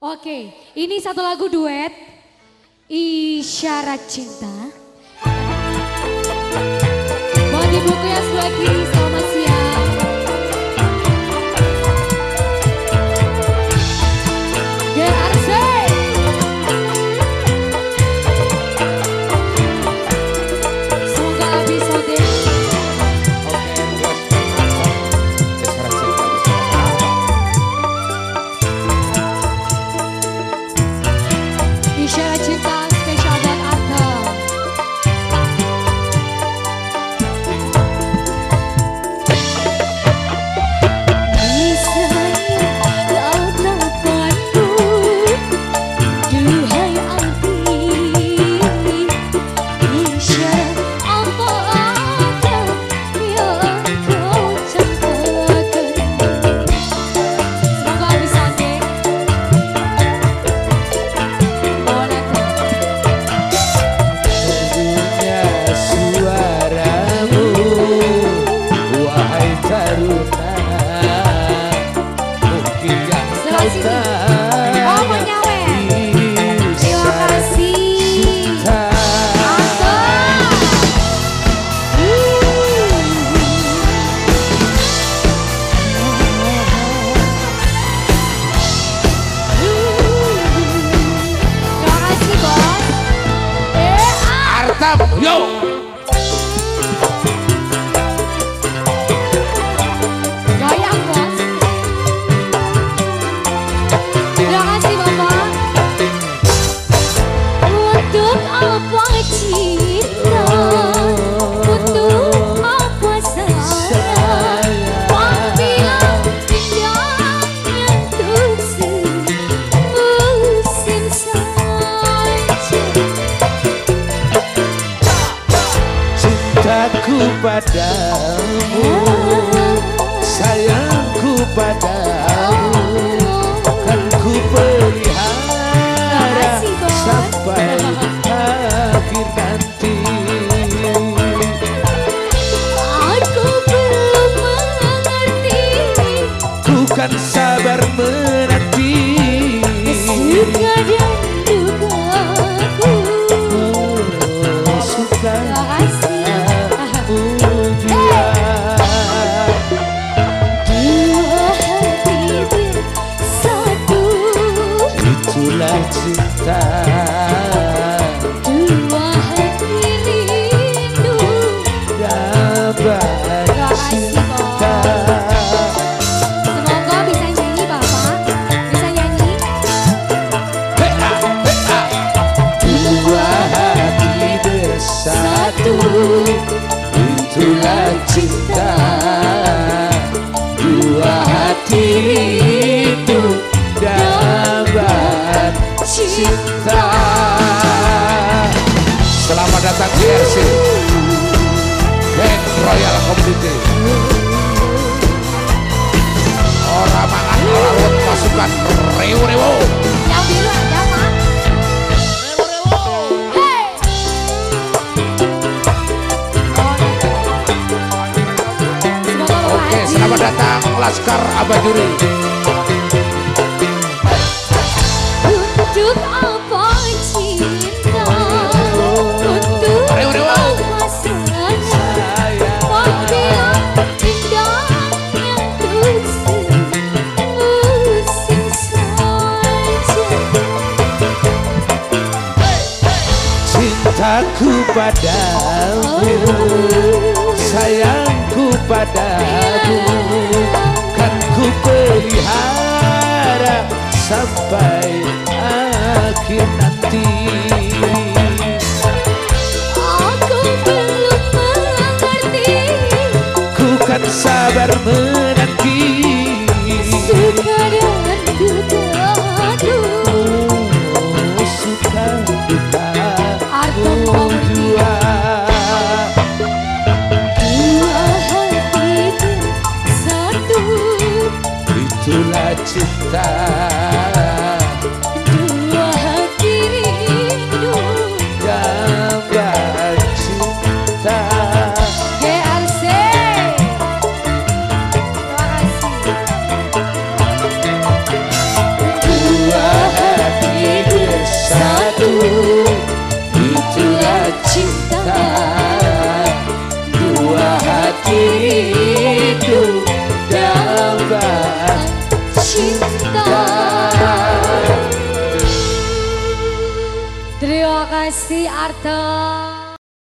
Oke, ini satu lagu duet Isyarat Cinta. Mau ibuku yang sebelah kiri, sama siang. padamu. Oh. Sayangku padamu. Itulah cinta. Dua hati itu Dapat cinta. Selamat datang di RC Band Royal Community. Orang makan orang pasukan Rewo-rewo selamat datang Laskar Abajuri. Untuk apa cinta? Untuk apa sayang Pakaian indah yang kusir Musim saja Cintaku padamu oh. Sayang kepadamu aku, kan ku pelihara sampai akhir nanti. Aku belum mengerti. Ku kan sabar cinta Desi Arta.